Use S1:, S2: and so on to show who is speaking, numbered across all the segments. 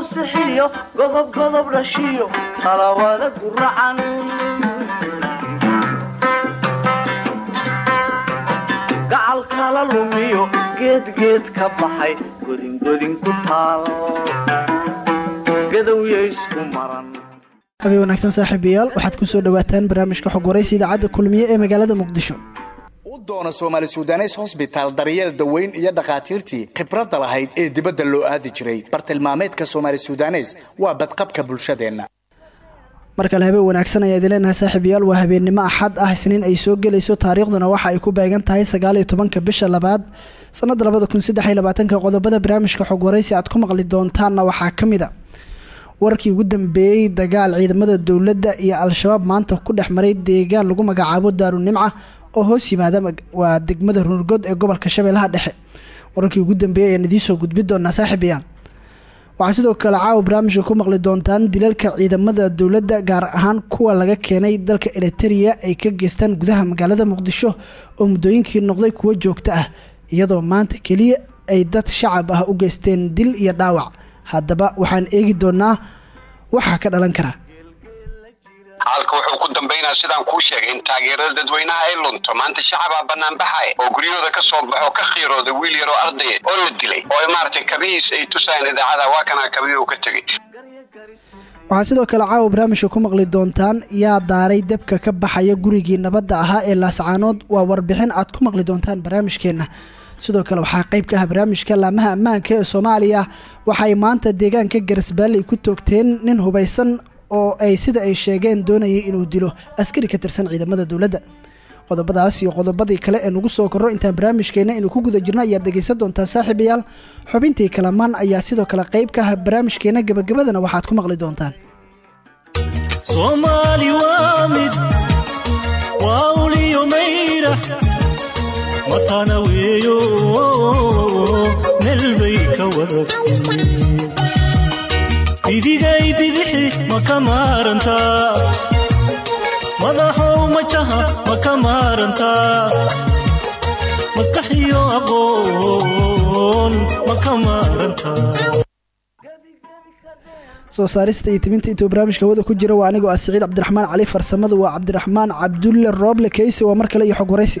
S1: lagu sixiyo godob godob dhashiyo talawada guracan gacal kala lumiyo geedgeed ka baxay godingodin ku taal. Gadowya isku maran.
S2: Habeen wanaagsan saaxiibayaal waxaad ku soo dhowaataan barnaamijka xog waraysa idaacadda kulmiye ee magaalada muqdisho
S3: u doona soomaali sudanes hosbitaal daryeel daweyn iyo dhakhaatiirtii khibradda lahayd ee dibadda loo aadi jiray. Bartilmaameedka soomaali sudanes waa badqabka bulshadeenna.
S2: Mar kale habeen wanaagsan ayaa idin leenahay saaxiibayaal waa habeennimo axad ah isniin ay soo gelayso taariikhduna waxa ay ku beegan tahay sagaaliyo tobanka bisha labaad sanadda labada kun saddex iyo labaatanka qodobada barnaamijka xog waraysi aad ku maqli doontaanna waxaa ka mid a. Warkii ugu dambeeyey dagaal ciidamada dowladda iyo al-shabaab maanta ku dhex maray deegaan lagu magacaabo daarunimca oo hoos yimaada waa degmada ruurgood ee gobolka shabeellaha dhexe. Wararkii ugu dambeeyey ayaan idiin gudbi doonaa saaxiibayaal waxaa sidoo kale caawa barnaamijka ku maqli doontaan dilalka ciidamada dowladda gaar ahaan kuwa laga keenay dalka eritereya ay ka geystaan gudaha magaalada muqdisho oo muddooyinkii noqday kuwo joogto ah iyadoo maanta keliya ay dad shacab ah u geysteen dil iyo dhaawac. Haddaba waxaan eegi doonaa waxaa ka dhalan kara
S4: xaalka wuxuu ku dambaynaa sidaan kuu sheegay in taageerada dadweynaha ay lunto. Maanta shacabaa banaanbaxaya oo guryahooda ka soo baxo ka khiirooda wiil yaroo ardaya oo la dilay. Oo maaragtay kabihiis ay tusayaan idaacada waa kanaa kabihii uu ka tegey
S2: waxaa sidoo kale caawa barnaamijka ku maqli doontaan yaa daaray debka ka baxaya gurigii nabadda ahaa ee laascaanood waa warbixin aad ku maqli doontaan barnaamijkeenna. Sidoo kale waxaa qayb ka ah barnaamijka laamaha ammaanka ee soomaaliya. Waxay maanta deegaanka garasbaalley ku toogteen nin hubaysan oo ay sida ay sheegeen doonayay inuu dilo askari ka tirsan ciidamada dowladda. Qodobadaas iyo qodobadii kale ee nagu soo korro intaan barnaamijkeenna inuu ku guda jirno ayaad dhegaysan doontaa saaxiibayaal. Xubintii kalamaan ayaa sidoo kale qayb ka ah barnaamijkeenna gebagabadana waxaad ku maqli doontaan.
S5: Matana weeyo meel bay ka wadatay bidigay bidixi ma ka maarantaa madaxow majaha ma ka maarantaa maskaxiyo aqoon ma ka maarantaa
S2: soo saarista iyo timinta intuu barnaamijka hawada ku jira waa anigoo ah siciid cabdiraxmaan cali farsamadu waa cabdiraxmaan cabdulle rooble keysi waa mar kale iyo xog waraysi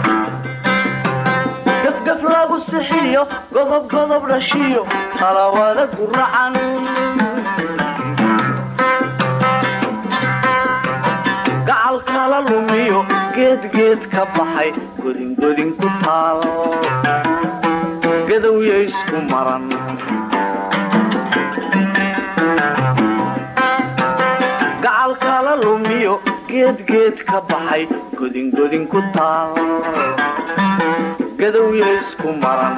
S1: gafgaf lagu sixiyo godob godob dhashiyo talawada guracan gacal kala lumiyo geedgeed ka baxay godingodin ku taal. Gadowya isku maran. Gacal kala ka baxay godingodin ku taal gadowya isku maran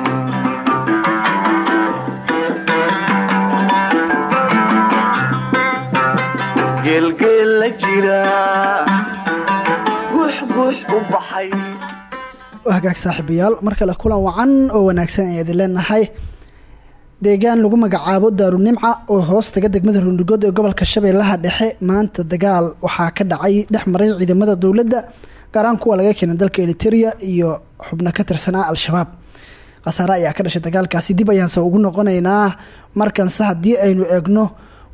S1: geelgeel
S2: hagaag saaxiibayaal mar kale kulan wacan oo wanaagsan ayaad leenahay. Deegaan lagu magacaabo daarunimca oo hoos taga degmada ruundigood ee gobolka shabeellaha dhexe maanta dagaal waxaa ka dhacay dhex maray ciidamada dowladda gaaraan kuwa laga keenay dalka eriteria iyo xubno ka tirsanaa al-shabaab. Khasaare ayaa ka dhashay dagaalkaasi. Dib ayaanse ugu noqonaynaa markanse haddii aynu eegno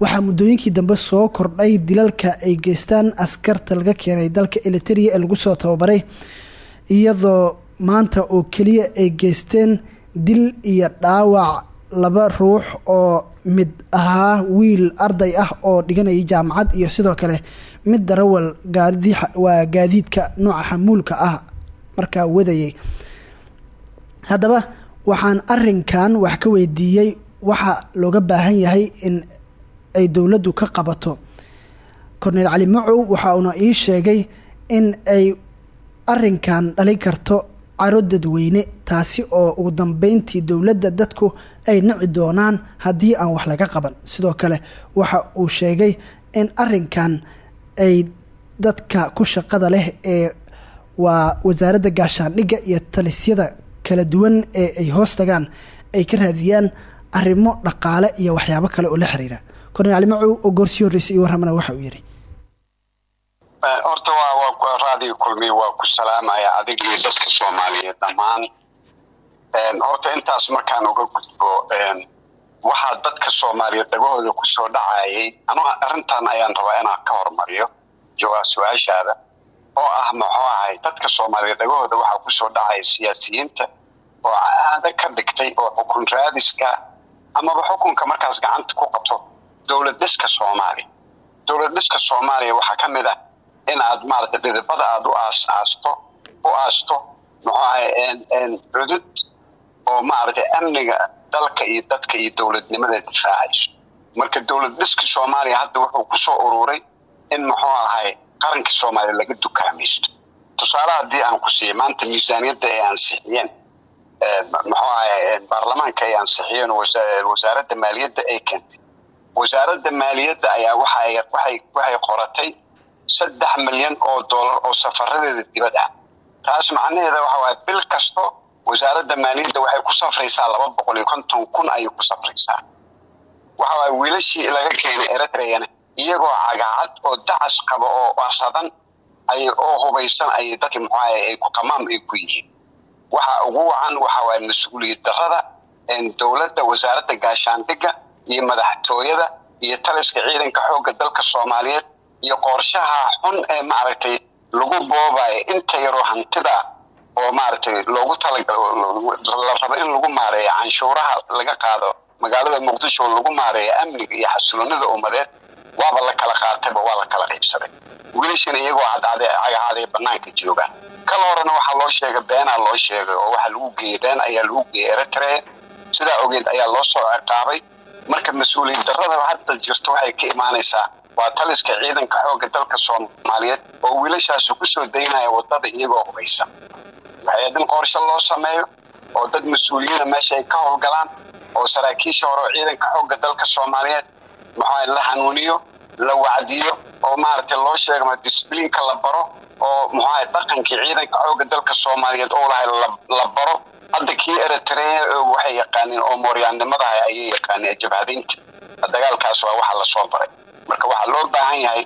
S2: waxaa muddooyinkii dambe soo kordhay dilalka ay geystaan askarta laga keenay dalka eriteria ee lagu soo tababaray iyadoo maanta oo keliya ay geysteen dil iyo dhaawac laba ruux oo mid ahaa wiil arday ah oo dhiganayay jaamacad iyo sidoo kale mid darawal gaadi waa gaadiidka nooca xamuulka ah markaa wadayay. Haddaba waxaan arinkan wax ka weydiiyey waxa looga baahan yahay in ay dowladdu ka qabato. Korneyl cali macow waxa uuna ii sheegay in ay arinkan dhali karto caro dadweyne taasi oo ugu dambeyntii dowladda dadku ay nici doonaan haddii aan wax laga qaban. Sidoo kale waxa uu sheegay in arinkan ay dadka ku shaqada leh ee waa wasaaradda gaashaandhigga iyo talisyada kala duwan ee ay hoos tagaan ay ka raadiyaan arrimo dhaqaale iyo waxyaabo kale oo la xiriira. Korneyl cali oo goorsii horreysay iyo warramana waxa uu yidhi
S4: horta waa raadiga kulmiye waa ku salaamaya adig iyo dadka soomaaliyeed dhammaan. Horta intaas markaan uga gudbo waxaa dadka soomaaliyeed dhagahooda ku soo dhacayay. Ama arrintan ayaan rabaa inaan ka hormariyo jawaab su'aashaada oo ah muxuu ahay dadka soomaaliyeed dhagahooda waxaa ku soo dhacaya siyaasiyiinta oo caado ka dhigtay oo xukun raadiska amaba xukunka markaas gacanta ku qabto dowlad dhiska soomaaliya dowlad dhiska soomaaliya waxaa ka mid ah in aad maaragtay dhidibada aada u aas aasto u aasto muxuu ahay cudud oo maaragtay amniga dalka iyo dadka iyo dowladnimada difaacayso marka dowlad dhiska soomaaliya hadda wuxuu ku soo ururay in muxuu ahay qaranka soomaaliya laga dukaamaysto. Tusaale haddii aan ku siiya maanta miisaaniyadda ay ansixiyeen muxuu ahay baarlamaanka ay ansixiyeen wasaaradda maaliyadda ay keentay. Wasaaradda maaliyadda ayaa waxay qoratay saddex milyan oo dollar oo safaradeeda dibad ah taas macnaheeda waxa waaya bil kasto wasaaradda maaliyadda waxay ku safraysaa laba boqol iyo konton kun ayay ku safraysaa. Waxa waaya wiilashii laga keenay eritreana iyagoo cagacad oo dacas qaba oo ay oo hubaysan ayay dadki muxuu ahay ay ku qamaam ay ku yihiin. Waxa ugu wacan waxa waaya mas'uuliyad darrada dowladda wasaaradda gaashaandhigga iyo madaxtooyada iyo taliska ciidanka xoogga dalka soomaaliyeed iyo qorshaha xun ee maaragtay lagu boobayo inta yaroo hantida oo maaragtay loogu talala rabo in lagu maareeyo canshuuraha laga qaado magaalada muqdisho oo lagu maareeyo amniga iyo xasiloonida ummadeed waaba la kala qaatayba waa la kala qaybsaday. Wiilashan iyagoo cadcade cagacaday banaanka joogaan kal horena waxaa loo sheegay beenaa loo sheegay oo waxaa lagu geeyey been ayaa lagu geeyey eritrea. Sidaa ogeed ayaa loo soo ciqaabay. Marka mas'uuliyad darrada hadda jirto waxay ka imaanaysaa waa taliska ciidanka xoogga dalka soomaaliyeed oo wiilashaasi ku soo daynaya waddada iyagoo hubaysan waxay in qorshe loo sameeyo oo dad mas'uuliyiina meesha ay ka howlgalaan oo saraakiisha hore oo ciidanka xoogga dalka soomaaliyeed maxaa la hanuuniyo la wacdiyo oo maaragtay loo sheegama disbliinka la baro oo muxuaha dhaqankii ciidanka xoogga dalka soomaaliyeed oo lahay la baro. Hadda kii eritrea waxay yaqaaneen oo mooryaannimadaha ayay yaqaaneen jabhadaynta dagaalkaas waa waxa la soo baray. Marka waxaa loo baahan yahay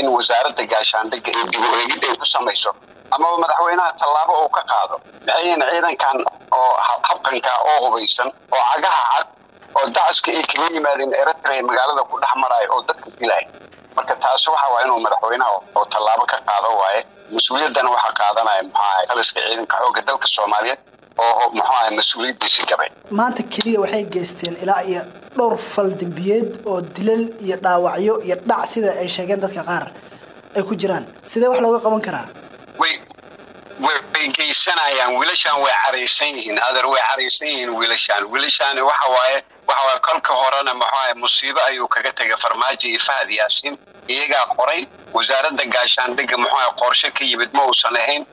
S4: in wasaaradda gaashaandhigga iyo dib u eegid ay ku samayso amaba madaxweynaha tallaabo uu ka qaado maxayin ciidankan oo habqanka oo hubaysan oo cagaha cad oo dacaska ay kaga yimaadeen eritrea magaalada ku dhex oo dadka dilaya marka taasi waxa waa inuu madaxweynaha oo tallaabo ka qaado waaye mas'uuliyaddana waxaa qaadanaya muxuu ahay taliska ciidanka xoogga dalka soomaaliyeed oo muxuu ahay mas'uuliyaddiisi gabay.
S2: Maanta keliya waxay geysteen ilaa iyo dhowr fal dembiyeed oo dilal iyo dhaawacyo iyo dhac sida ay sheegeen dadka qaar ay ku jiraan. Sidee wax looga qaban karaa
S4: way geysanayaan wiilashaan way caraysan yihiin adeer way caraysan yihiin wiilashaan wiilashaani waxa waaye waxa waaye kolka horena ahay musiibo ayuu kaga tegay farmaajo iyo fahad yaasiin iyagaa qoray wasaaradda gaashaandhigga muxuu ahay qorshe ka yimid ma uusan ahayn.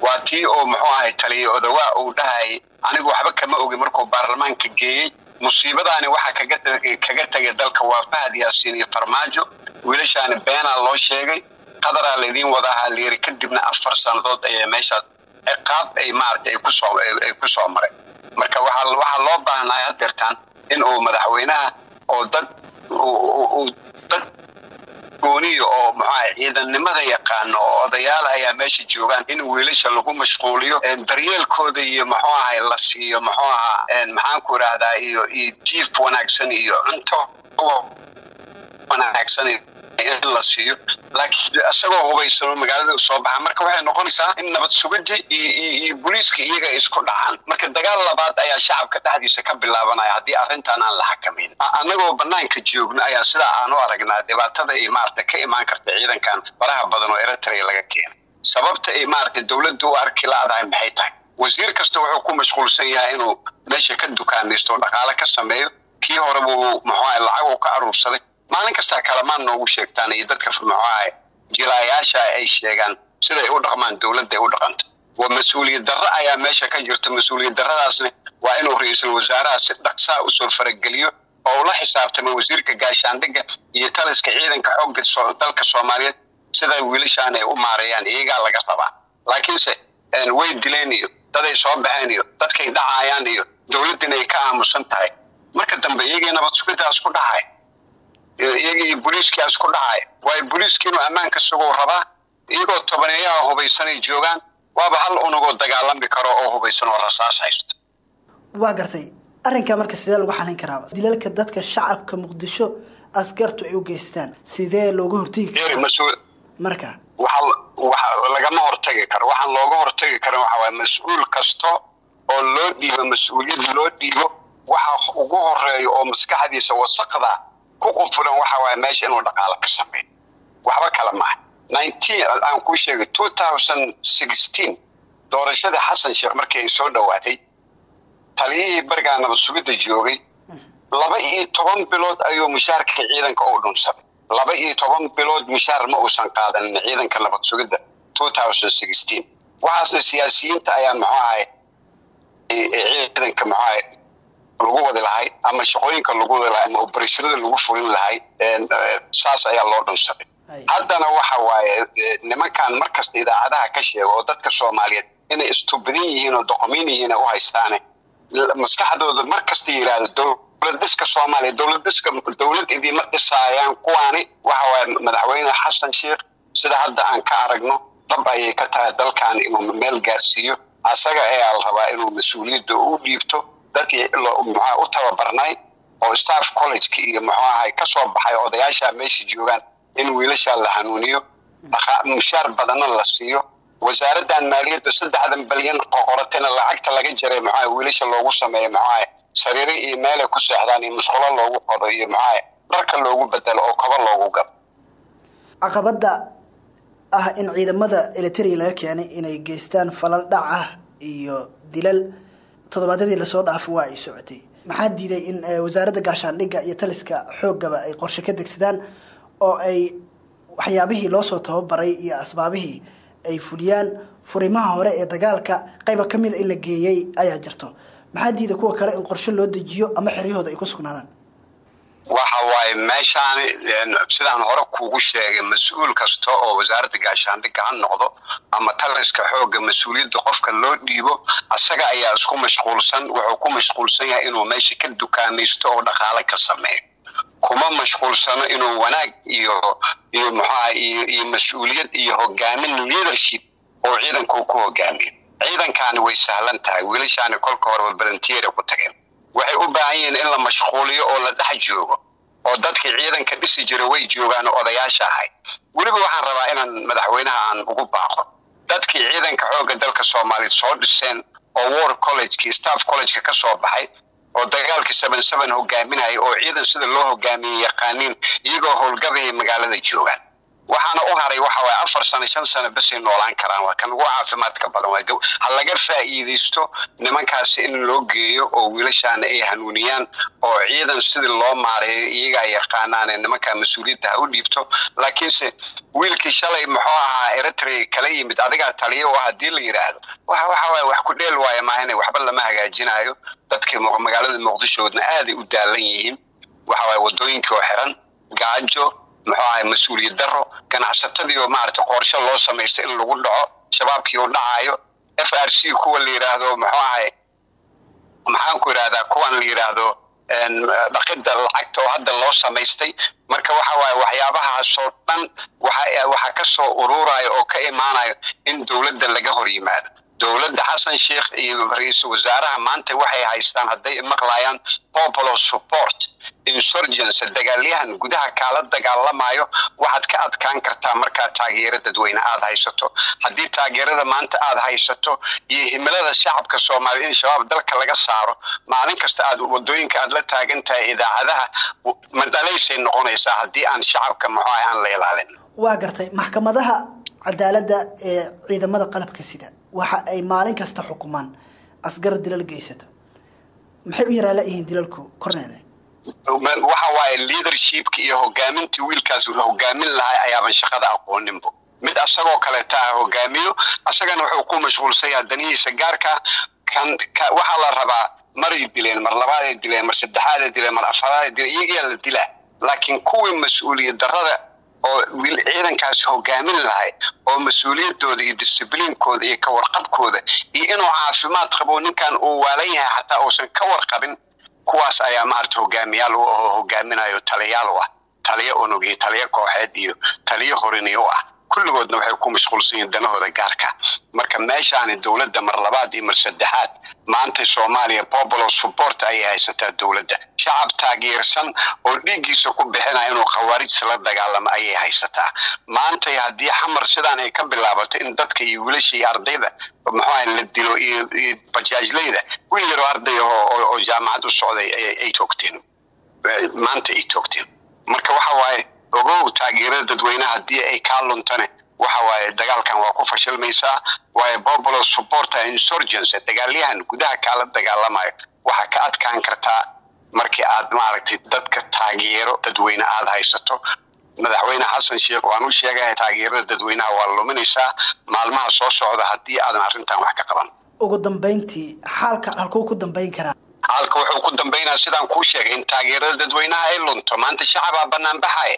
S4: Waa tii oo muxuu ahay taliya odawaa uu dhahayay anigu waxba kama ogi markuu baarlamaanka geeyey. Musiibadaani waxaa kaga kaga tegay dalka waa fahad yaasiin iyo farmaajo. Wiilashaani beenaa loo sheegay qadaraa laydiin wadaahaa layiri kadibna afar sannadood ayaa meeshaas ciqaab ay maaragtay ay ku soo ay ku soo maray. Marka waxaa loo baahnaa hadeertaan in uu madaxweynaha oo dad uu dad gooniyo oo muxuaha ciidannimada yaqaano oo odayaal ayaa meesha joogaan in wiilasha lagu mashquuliyo daryeelkooda iyo muxuu ahay la siiyo muxuu ahaa maxaan ku idhaahdaa iyo iyo jiif wanaagsan iyo cunto wanaagsan in la siiyo laakiin isagoo hubaysano magaalada soo baxa marka waxay noqonaysaa in nabad sugidii iyo booliiska iyaga isku dhacaan marka dagaal labaad ayaa shacabka dhexdiisa ka bilaabanaya haddii arrintan aan la xakamin annagoo banaanka joogno ayaa sidaa aan u aragnaa dhibaatada ay maarata ka imaan karta ciidankan faraha badan oo eritrea laga keenay sababta ay maarata dowladdu u arki la-dahay maxay tahay wasiir kasta wuxuu ku mashquulsan yahay inuu meesha ka dukaamaysto oo dhaqaale ka sameeyo kii horeba uu muxuaha lacag uu ka aruursaday maalin kastaa kalamaan noogu sheegtaan iyo dadka muxuaha jilaayaasha ay sheegaan siday u dhaqmaan dowladda ay u dhaqanto. Waa mas'uuliyad darro ayaa meesha ka jirta. Mas'uuliyad darradaasna waa inuu ra'iisul wasaaraha si dhaqsaa u soo farageliyo oo ula xisaabtamo wasiirka gaashaandhigga iyo taliska ciidanka xoogga dalka soomaaliyeed sida wiilashaan ay u maareeyaan iyagaa laga rabaa. Laakiinse way dileen iyo daday soo baxeen iyo dadkay dhacayaan iyo dowladdina ay ka aamusan tahay. Marka dambe iyagii nabad sugidaas ku dhacay iyagii booliiskiaas ku dhacay. Waayo booliiskii inuu ammaanka suguu rabaa iyagoo tobaneeyaha hubaysanay joogaan waaba hal unugoo dagaalami karo oo hubaysan oo rasaas haysto.
S2: Waa gartay arrinkaa marka sidee lagu xalin karaa? Dilalka dadka shacabka muqdisho askartu ay u geystaan. Sidee looga hortegi karaa marka.
S4: Waxa lagama hortagi karo. Waxaan looga hortagi karin waxa waye mas'uul kasta oo loo dhiibo mas'uuliyad loo dhiibo waxa ugu horreeya oo maskaxdiisa wasaqda ku qufulan waxa waaye meesha inuu dhaqaalo ka sameeyo waxba kale maaha aan kuu sheegay doorashadii xasan sheekh markii ay soo dhowaatay taliyihii barigaa nabad sugidda joogay laba iyo toban bilood ayuu mushaarka ciidanka u dhunsaday laba iyo toban bilood mushaar ma uusan qaadanin ciidanka nabad sugidda waxaasna siyaasiyiinta ayaa muxuu ahay ciidanka muxuu ahay lagu wadi lahay ama shaqooyinka lagu wadi lahay ama oberashanada lagu fulin lahay saas ayaa loo dhunsaday haddana waxa waaye nimankan markasta idaacadaha ka sheega oo dadka soomaaliyeed inay istubadan yihiin oo doqomiin yihiin u haystaane maskaxdooda markasta yidhaahdo dowlad dhiska soomaaliya dowlad dhiska dowlad idiima dhisaayaan kuwaani waxa waaye madaxweyne xasan sheekh sida hadda aan ka aragno dhab ayay ka tahay dalkan inuu meel gaarsiiyo asaga ayaa la rabaa inuu mas'uuliyadda u dhiibto dadkii muxua u tababarnay oo staff collegeki iyo muxuu ahay ka soo baxay odayaasha meesha joogaan in wiilashaa la hanuuniyo mushaar badanna la siiyo. Wasaaraddan maaliyadda saddexdan balyan qoqoratayna lacagta laga jaray muxuaha wiilasha loogu sameeyo muxuaha sariiro iyo meelay ku seexdaan iyo musqulo loogu qodo iyo muxuaha dharka loogu bedelo oo kaba loogu gado
S2: caqabadda ah in ciidamada eliteria laga keenay inay geystaan falal dhac ah iyo dilal toddobaadyadii la soo dhaafay waa ay socotay. Maxaa diiday in wasaaradda gaashaandhigga iyo taliska xooggaba ay qorshe ka degsadaan oo ay waxyaabihii loo soo tababaray iyo asbaabihii ay fuliyaan? Furimaha hore ee dagaalka qayba ka mida in la geeyey ayaa jirto. Maxaa diida kuwa kale in qorshe loo dejiyo ama xeryahooda ay ku sugnaadaan
S4: waxa waaye meeshaan sidaan hore kuugu sheegay mas'uul kasta oo wasaaradda gaashaandhigga ha noqdo ama taliska xoogga mas'uuliyadda qofka loo dhiibo asaga ayaa isku mashquulsan wuxuu ku mashquulsan yahay inuu meesha ka dukaamaysto oo dhaqaale ka sameeyo. Kuma mashquulsano inuu wanaag iyo iyo muxuaha iyo mas'uuliyad iyo hogaamin leadership oo ciidanku ku hogaamiyo ciidankaani way sahlan tahay wiilashaani kolka horeba volunteera ku tageen waxay u baahan yihiin in la mashquuliyo oo la dhex joogo oo dadkii ciidanka dhisi jira way joogaan oo odayaasha ahay. Weliba waxaan rabaa inaan madaxweynaha aan ugu baaqo. Dadkii ciidanka xoogga dalka soomaaliyeed soo dhiseen oo war collegekii staff collegeka ka soo baxay oo dagaalkii seven seven hogaaminaya oo ciidan sida loo hogaamiyey yaqaaniin iyagoo howlgabahay magaalada joogaan waxaana u haray waxa waaye afar sano shan sano besay noolaan karaan. Waa kan ugu caafimaadka badan ha laga faa'iidaysto nimankaasi in loo geeyo oo wiilashaana ay hanuuniyaan oo ciidan sidii loo maareeyo iyagaa yaqaanaane nimankaa mas'uuliyadda ha u dhiibto. Laakiinse wiilkii shalay muxuu ahaa eritrea kala yimid adigaa taliyo oo haddii la yidhaahdo waxa waxa waaye wax ku dheel waaya maahane waxba lama hagaajinayo dadkii magaalada muqdishoodna aaday u daalan yihiin. Waxa waaye waddooyinkii oo xiran gaajo muxuu ahay mas'uuliyad daro ganacsatadii oo maaragtay qorshe loo samaysta in lagu dhaco shabaabkii uu dhacayo f r c kuwa la yidhaahdo muxuu ahay maxaan ku yidhahdaa kuwan la yidhaahdo dhaqidda lacagta oo hadda loo samaystay marka waxa waaye waxyaabahaasoo dhan waxa waxaa ka soo ururayo oo ka imaanayo in dowladda laga hor yimaado dowladda xasan sheikh iyo ra'iisul wasaaraha maanta waxay haystaan hadday maqlayaan popular support insurgence dagaalyahan gudaha kaala dagaalamayo waxaad ka adkaan kartaa markaa taageero dadweyne aad haysato. Haddii taageerada maanta aad haysato iyo himilada shacabka soomaaliya in shabaab dalka laga saaro maalin kasta aad waddooyinka aad la taagan tahay idaacadaha madhalaysay noqonaysaa haddii aan shacabka muxuu aan la ilaalin.
S2: Waa gartay maxkamadaha cadaaladda ee ciidamada qalabka sida waxa ay maalin kasta xukumaan. Asgar dilal geysato maxay u yaraa layihiin dilalku korneede
S4: waxa waaye leadershipka iyo hogaamintii wiilkaas hogaamin lahaa ayaaban shaqada aqooninbo mid asagoo kaleeta ha hogaamiyo asagana wuxuu ku mashquulsan yaha danihiisa gaarka kan waxaa la rabaa maray dileen mar labaaday dileen mar saddexaaday dileen mar afaraday dileen iyagaa la dilaa. Laakiin kuwii mas'uuliyad darrada oo ciidankaas hogaamin lahay oo mas'uuliyadooda iyo discibliinkooda iyo ka warqabkooda iyo inuu caafimaad qabo ninkan uu waalan yahay xataa uusan ka warqabin kuwaas ayaa maarata hogaamiyaal u ahoo hogaaminayo taliyaal u ah taliyo unug iyo taliyo kooxeed iyo taliyo horini u ah kulligoodna waxay ku mashquulsan yihiin danahooda gaarka. Marka meeshaani dowladda mar labaad iyo mar saddexaad maanta soomaaliya popular support ayay haysataa dowladda. Shacab taageersan oo dhiiggiisa ku bixinaya inuu khawaarijta la dagaalamo ayay haysataa. Maantay haddii xamar sidaan ay ka bilaabato in dadka iyo wiilasha iyo ardayda muxuuaha la dilo iyo bajaajleyda wiil yaroo arday oo jaamacad u socday ay toogteen. Maanta ay toogteen. Marka waxa waaye ogow taageerada dadweynaha haddii ay kaa luntane. Waxa waaye dagaalkan waa ku fashilmaysaa waayo popular supporter insurgence dagaalyahan gudaha kaala dagaalamayo waxaa ka adkaan kartaa markii aad maaragtay dadka taageero dadweyne aad haysato. Madaxweyne xasan sheekh waan u sheegahay taageerada dadweynaha waa luminaysaa. Maalmaha soo socda haddii aadan arrintan wax ka qaban.
S2: Ugu dambayntii xaalka halkuu ku dambayn karaa.
S4: Xaalka wuxuu ku dambaynaa sidaan kuu sheegay in taageerada dadweynaha ay lunto. Maanta shacabaa bannaan baxaya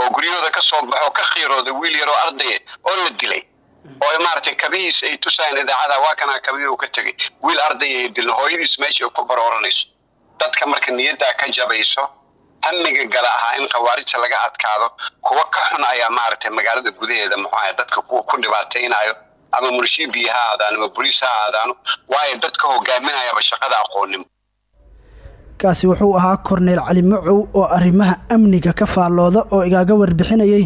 S4: oo guryahooda ka soo baxo ka khiirooda wiil yaroo ardaya oo la dilay. Oo maaragtay kabihiis ay tusayaan idaacada waa kanaa kabihii uu ka tegay. Wiil ardaya ay dilno hooyadiis meesha ku barooranayso. Dadka marka niyaddaa ka jabayso hamiga gala ahaa in khawaarijta laga adkaado kuwa ka xun ayaa maaragtay magaalada gudaheeda muxuaha dadka kuwa ku dhibaataynayo ama munshibiya ha ahaadaan ama boliis ha ahaadaano waayo dadka hogaaminayaba shaqada aqoonin
S2: kaasi wuxuu ahaa korneyl cali macow oo arrimaha amniga ka faallooda oo igaaga warbixinayay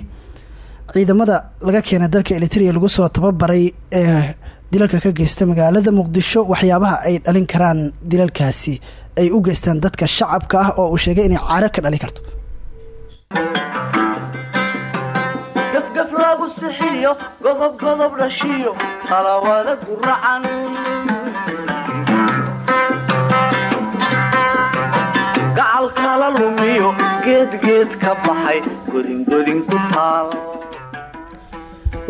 S2: ciidamada laga keenay dalka elitria lagu soo tababaray ee dilalka ka geysta magaalada muqdisho. Waxyaabaha ay dhalin karaan dilalkaasi ay u geystaan dadka shacabka ah oo uu sheegay inay caaro ka dhali karto.
S6: Gafgaf lagu sixiyo godob godob dhashiyo qalawada guracan lumiyo geedgeed ka baxay. Godingodin ku taal.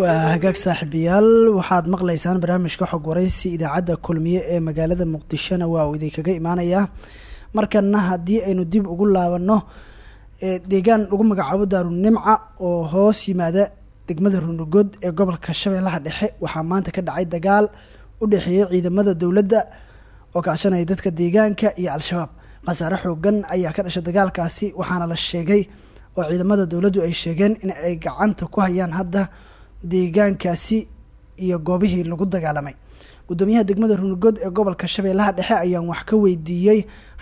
S2: Waa hagaag saaxiibayaal waxaad maqlaysaan barnaamijka xog waraysi idaacadda kulmiye ee magaalada muqdishona waa uu idinkaga imaanayaa markana haddii aynu dib ugu laabanno deegaan lagu magacaabo daarunimca oo hoos yimaada degmada runugod ee gobolka shabeellaha dhexe waxaa maanta ka dhacay dagaal u dhexeeyay ciidamada dowladda oo kaashanaya dadka deegaanka iyo al-shabaab khasaare xoogan ayaa ka dhashay dagaalkaasi waxaana la sheegay oo ciidamada dowladdu ay sheegeen in ay gacanta ku hayaan hadda deegaankaasi iyo goobihii lagu dagaalamay. Gudoomiyaha degmada runugod ee gobolka shabeellaha dhexe ayaan wax ka weydiiyey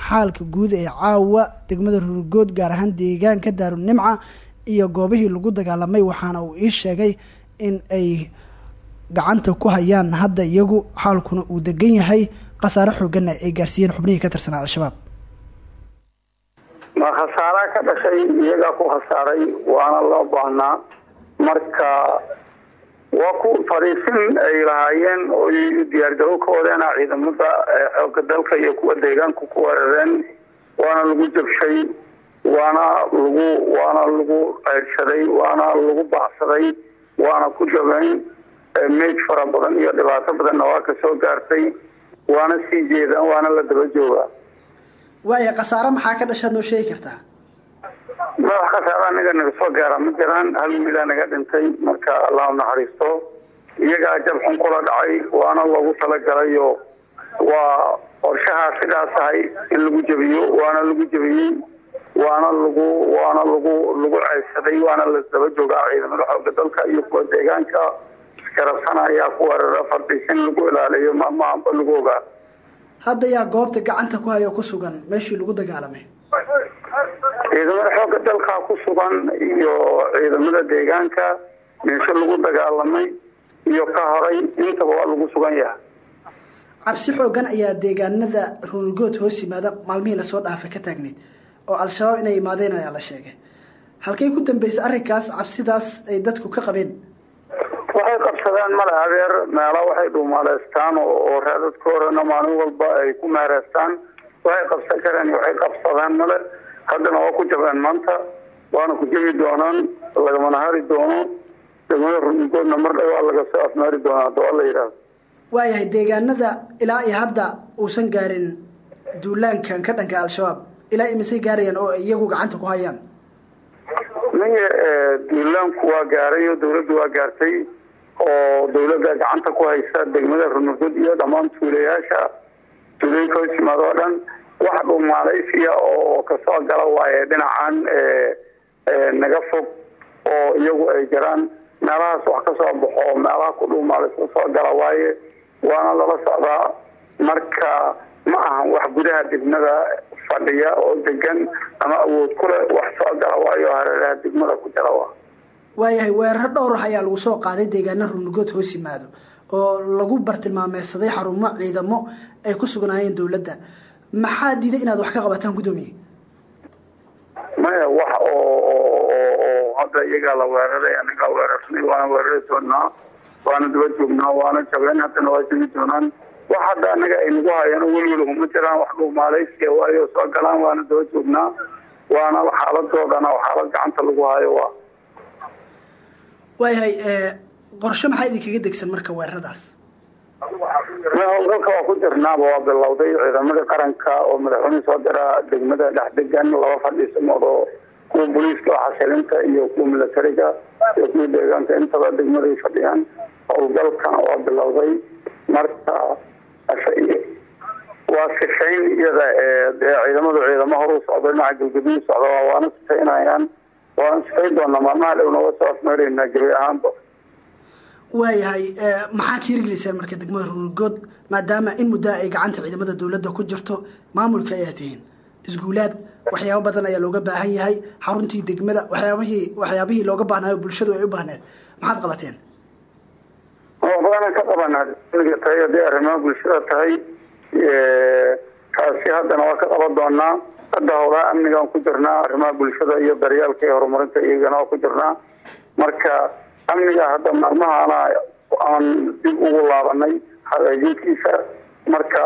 S2: xaalka guud ee caawa degmada runugod gaar ahaan deegaanka daarunimca iyo goobihii lagu dagaalamay waxaana uu ii sheegay in ay gacanta ku hayaan hadda iyagu xaalkuna uu degan yahay. Khasaare xooganna ay gaarsiiyeen xubnihii ka tirsanaa al-shabaab
S7: ma khasaaraa ka dhashay iyagaa ku khasaaray waana loo baahnaa. Marka waa ku fadhiisin ay lahaayeen oo diyaargarow ka wadeena ciidamada xooga dalka iyo kuwa deegaanku ku weerareen waana lagu jabshay waana lagu waana lagu qaydhsaday waana lagu baxsaday waana ku jabeen meej fara badan iyo dhibaato badanna waa ka soo gaartay. Waana sii jeedaan waana la daba joogaa
S2: waaya khasaare maxaa ka dhashaad noo sheegi kartaa.
S7: Khasaare aniga naga soo gaara. Ma jiraan hal wiilaa naga dhintay. Marka allah naxariisto iyagaa jab xun kula dhacay waana loogu talagalayo waa qorshahaa sidaas ahay in lagu jebiyo waana lagu jebiyey waana lagu waana lagu lagu ceydsaday waana la daba joogaa ciidamada xooga dalka iyo kuwa deegaanka. Iskarabsana ayaa ku weerara lagu ilaaliyo mamaanba lagu ogaa
S2: hadda yaa goobta gacanta ku hayo ku sugan meeshii lagu dagaalamay.
S7: Ciidamada xoogga dalkaa ku sugan iyo ciidamada deegaanka meesho lagu dagaalamay iyo ka horay intaba waa lagu sugan yahay.
S2: Cabsi xoogan ayaa deegaanada runugood hoos yimaada maalmihii la soo dhaafay ka taagneyd oo al-shabaab inay imaadeen ayaa la sheegay. Halkay ku dambeysay arrinkaas cabsidaas ay dadku ka qabeen
S7: waxay qabsadeen male habeer meelo waxay dhuumaaleystaan oo raadadka horena maalin walba ay ku meereystaan waxay qabsan kareen waxay qabsadeen male. Haddana waa ku jabeen maanta waana ku jabi doonaan lagamana hari doono. Degmada runugoodna mar dhow waa laga soo afmaari doonaa hadda waa la yidhaahdo.
S2: Waayahay deegaanada ilaa iyo hadda uusan gaarin duulaankan ka dhanka al-shabaab. Ilaa imisay gaarayaan oo iyagu gacanta ku hayaan?
S7: Miye duulaanku waa gaaray oo dawladdu waa gaartay oo dawladda gacanta ku haysa degmada runugud iyo dhammaan tuulayaasha. Tuulooyinka hoos oo dhan wax dhuumaalaysiya oo ka soo gala waaye dhinacan naga fog oo iyagu ay jiraan meelahaas wax ka soo baxo meelaha ku dhuumaalaysa soo gala waaye waana lala socdaa. Marka ma ahan wax gudaha degmada fadhiya oo degan ama awood ku leh wax soo gala waayo hareeraha degmada ku jira wa
S2: waayahay weeraro dhowr ah ayaa lagu soo qaaday deegaana runugood hoos yimaado oo lagu bartilmaameysaday xarumo ciidamo ay ku sugnaayeen dowladda. Maxaa diiday inaad wax ka qabataan guddoomiye
S7: maya wax oo hadda iyagaa la weeraray anagaa weerarnay waana weerari doonaa waana daba joognaa waana jabeen haddana waa jabi doonaan. Wax hadda anaga ay nagu hayaan welwel kuma jiraan wax dhuumaalaysiya waayo soo galaan waana daba joognaa. Waana xaaladoodana xaalad gacanta lagu hayo waa
S2: waayahay qorshe maxaa idinkaga degsan marka weeraradaas?
S7: Howlgalka waa ku jirnaaba waa bilowday ciidamada qaranka oo madaxweyne soo dira degmada dhex degan laba fadhiisamood oo kuwa booliiska oo iyo kuwa milatariga iyo kuwa deegaanka. Intaba degmaday fadhiyaan. Howlgalkana waa bilowday marka waa sifayn iyada ciidamadu ciidamo horu socdo dhinaca galgaduud socda waana sifaynayaan waana sifayn doonaa maalmaha waa soo afmeeraynaa gebi ahaanba?
S2: Waayahay maxaa ka hirgelisaan marka degmada runugood maadaama in muddaa ay gacanta ciidamada dowladda ku jirto maamulka ayaa tihiin isguulaad waxyaabo badan ayaa looga baahan yahay. Xaruntii degmada waxyaabihii waxyaabihii looga baahnaayo bulshadu ay u baahneed maxaad qabateen?
S7: Badanaan ka qabanaa? Tahay haddii arrimaha bulshada tahay taasi haddana waa ka qaban doonaa hadda howlaha amnigaan ku jirnaa arrimaha bulshada iyo daryeelka iyo horumarinta iyagana ku jirnaa. Marka amniga hadda maalmahana aan dib ugu laabanay hagaajintiisa. Marka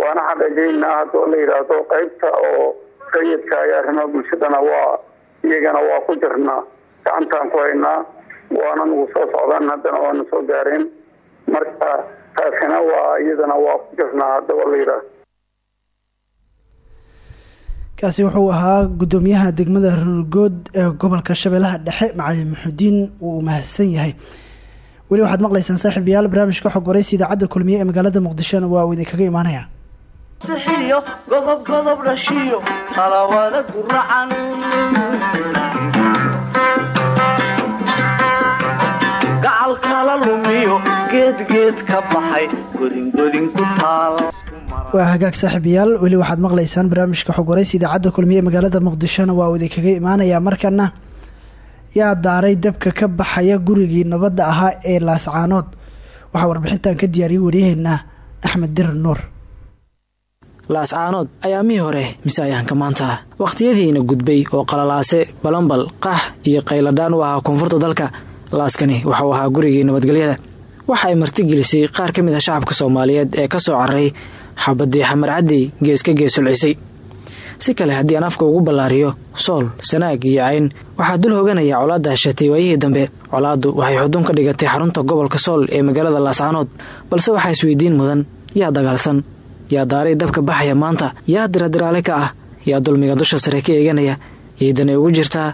S7: waana xaqajaynaa hadda la yidhaahdo qaybta oo rayidka iyo arrimaha bulshadana waa iyagana waa ku jirnaa. Gacantaan ku haynaa waana nagu soo socdaan haddana waana soo gaareen. Marka taasina waa iyadana waa ku jirnaa haddaba la yidhaahdo
S2: kaasi wuxuu ahaa guddoomiyaha degmada runugood ee gobolka shabeellaha dhexe macalin muxudiin wuu mahadsan yahay. Weli waxaad maqlaysaan saaxiibayaal barnaamijka xog waraysi kulmiye ee magaalada muqdishona waa uu idinkaga imaanaya
S6: godob godob dhashiyo talawaada guracan
S2: waa hagaag saaxiibayaal. Weli waxaad maqlaysaan barnaamijka xog waraysi idaacadda kulmiye magaalada muqdishona. Waa uu idinkaga imaanayaa markana yaa daaray dabka ka baxaya gurigii nabadda ahaa ee laascaanood waxaa warbixintan ka diyaariyay waryaheena axmed dirar nuur
S8: laascaanood ayaamihii hore mise ayaanka maanta. Wakhtiyadiina gudbay oo qalalaase balambal qax iyo qayladhaan u ahaa koonfurta dalka. Laaskani waxauu ahaa gurigii nabadgelyada waxa ay martigelisay qaar ka mid ah shacabka soomaaliyeed ee ka soo cararay xabadii xamar caddi gees ka geesulcisay si kale haddii aan afka ugu ballaariyo sool sanaag iyo cayn waxaa dul hoganaya colaadda hashatay waayihii dambe. Colaaddu waxay xudun ka dhigatay xarunta gobolka sool ee magaalada laascaanood balse waxaa isweydiin mudan yaa dagaalsan yaa daaray dabka baxaya maanta yaa diradiraale ka ah yaa dulmiga dusha sare ka eeganaya ciidanay ugu jirtaa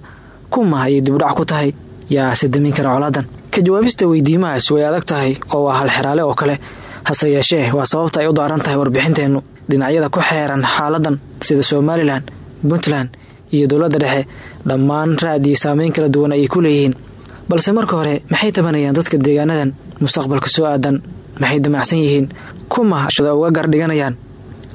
S8: kuma ayay dibudhac ku tahay yaa se damin kara colaadan ka jawaabista weydiimahaas way adag tahay oo waa halxeraale oo kale hase yeeshee waa sababta ay u daaran tahay warbixinteennu dhinacyada ku xeeran xaaladan sida somalilan puntland iyo dowladda dhexe dhammaan raad saameyn kala duwan ayay ku leeyihiin. Balse marka hore maxay tabanayaan dadka deegaanadan mustaqbalka soo aadan? Maxay damacsan yihiin? Kuma shada uga gardhiganayaan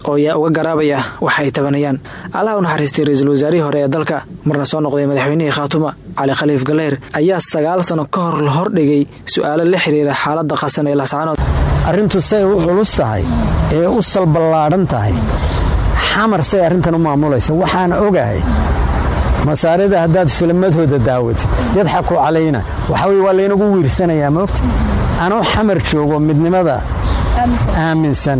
S8: oo yaa uga garaabaya waxa ay tabanayaan. Allaha u naxariistay ra'iisul wasaarihii hore ee dalka marna soo noqday madaxweynihii khaatuma cali khaliif galeyr ayaa sagaal sano ka hor la hordhigay su'aalo la xiriira xaalada qasan ee laascaanood
S9: arrintu say u culus tahay ee u salballaadhan tahay. Xamar say arrintan u maamulaysa waxaan ogahay. Masaarida haddaad filmadooda daawatid yadxaku calayna. Waxaweye waa laynagu wiirsanayaa moogta anoo xamar joogo midnimada aaminsan.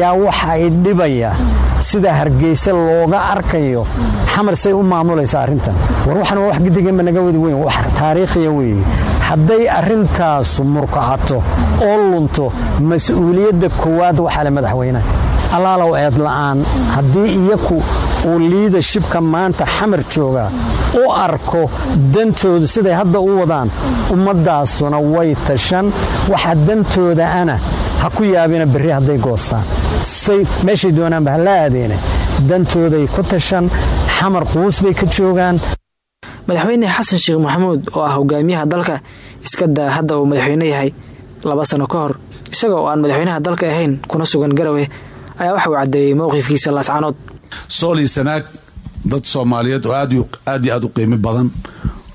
S9: Yaa waxa ay dhibaya sida hargeysa looga arkayo. Xamar say u maamulaysa arrintan. War waxan waa wax gidiganba naga wadi weyn. Wax taariikhiya weeye hadday arrintaasu murkacato oo lunto mas'uuliyadda koowaad waxaa le madaxweynaha allaalow eed la'aan. Haddii iyaku uu liidashibka maanta xamar jooga u arko dantoodu siday hadda u wadaan ummaddaasuna way tashan. Waxa dantooda ana ha ku yaabina berri hadday goostaan say meeshay doonaanba hala aadeene dantooday ku tashan xamar quus bay ka joogaan.
S8: Madaxweyne xasan sheekh maxamuud oo ah hogaamiyaha dalka iska daa hadda uu madaxweyne yahay laba sano ka hor isaga oo aan madaxweynaha dalka ahayn kuna sugan garawe ayaa waxa uu caddeeyey mowqifkiisa laascanood
S10: sool iyo sanaag dad soomaaliyeed oo aad iyo aad u qiimo badan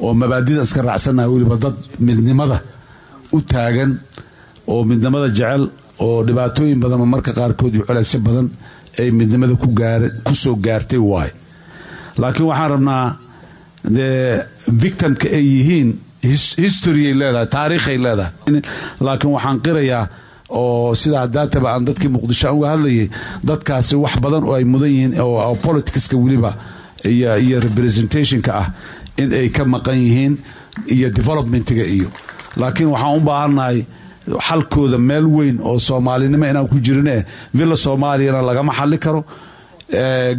S10: oo mabaadidan iska raacsannaha weliba dad midnimada u taagan oo midnimada jecel oo dhibaatooyin badanoo marka qaarkood iyo colaysyo badan ay midnimada ku soo gaartay waay. Laakiin waxaan rabnaa dee victimka ay yihiin historyay leedahay taariikhay leedahay. Laakiin waxaan qirayaa oo sida hadaataba aan dadkii muqdisho uga hadlayay dadkaasi wax badan oo ay mudan yihiin oo politicska weliba iyo representationka ah in ay ka maqan yihiin iyo developmentga iyo. Laakiin waxaan u baahannahay xalkooda meel weyn oo soomaalinimo inaan ku jirine villa soomaaliyana lagama xali karo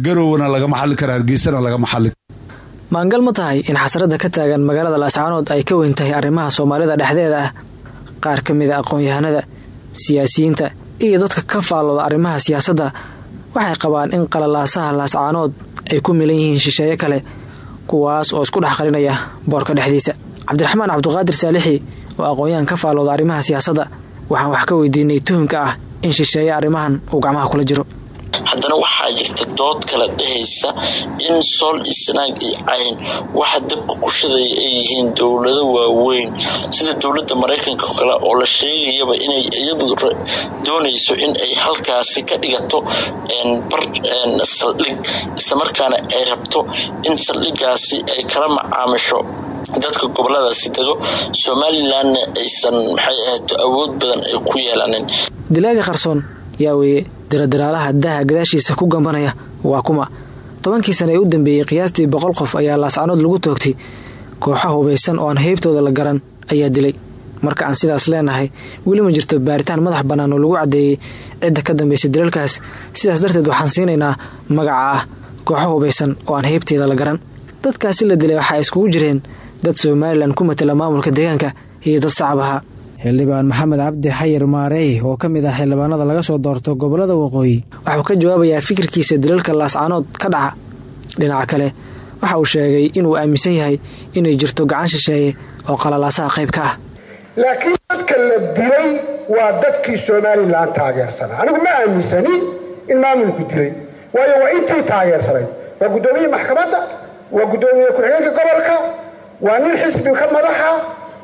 S10: garowna lagama xali karo hargeysana lagama xali
S8: maangal ma tahay in xasradda ka taagan magaalada laascaanood ay ka weyn tahay arrimaha soomaalida dhexdeeda ah qaar ka mid a aqoon-yahanada siyaasiyiinta iyo dadka ka faallooda arrimaha siyaasadda. Waxay qabaan in qalalaasaha laascaanood ay ku milan yihiin shisheeye kale kuwaas oo isku dhex qarinaya boorka dhexdiisa. Cabdiraxmaan cabduqaadir saalixi oo aqoon-yahan ka faallooda arrimaha siyaasadda. Waxaan wax ka weydiinay tuhunka ah in shisheeye arrimahan uu gacmaha kula jiro.
S11: Haddana waxaa jirta dood kala dhehaysa in sool isnaag iyo cayn waxa dabka ku shidaya ay yihiin dowlado waaweyn. Sida dowladda maraykanka kale oo la sheegayaba inay iyadu doonayso in ay halkaasi ka dhigato bar saldhig islamarkaana ay rabto in saldhigaasi ay kala macaamisho dadka goboladaasi dego somalilanna aysan maxay ahayto awood badan ay ku yeelanin
S8: dilaaga qarsoon yaa weeye diradiraalaha daha gadaashiisa ku gambanaya waa kuma. Tobankii sana ee u dambeeyey qiyaastii boqol qof ayaa laascanood lagu toogtay. Kooxo hubaysan oo aan heybtooda la garan ayaa dilay. Marka aan sidaas leenahay weli ma jirto baaritaan madax bannaan oo lagu caddeeyey cidda ka dambaysa dilalkaas. Sidaas darteed waxaan siinaynaa magaca ah kooxo hubaysan oo aan heybteeda la garan. Dadkaasi la dilay waxaa iskugu jireen dad somalilan ku matala maamulka deegaanka iyo dad sacab ahaa xildhibaan maxamed cabdi xayir maareey oo ka mid ah xildhibaanada laga soo doorto gobollada waqooyi waxuu ka jawaabayaa fikirkiisa dilalka laascaanood ka dhaca. Dhinaca kale waxa uu sheegay inuu aaminsan yahay inay jirto gacan shisheeye oo qalalaasaha qayb ka ah.
S12: Laakiin dadka la dilay waa dadkii somalilan taageersanaa anigu ma aaminsani in maamulku dilay waayo waa intii taageersanayd. Waa guddoomiye maxkamadda waa guddoomiye ku-xigeenka gobolka waa nin xisbi ka madaxa